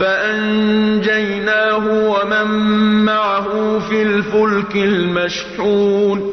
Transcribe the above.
فَأَنجَيْنَاهُ وَمَن مَّعَهُ فِي الْفُلْكِ الْمَشْحُونِ.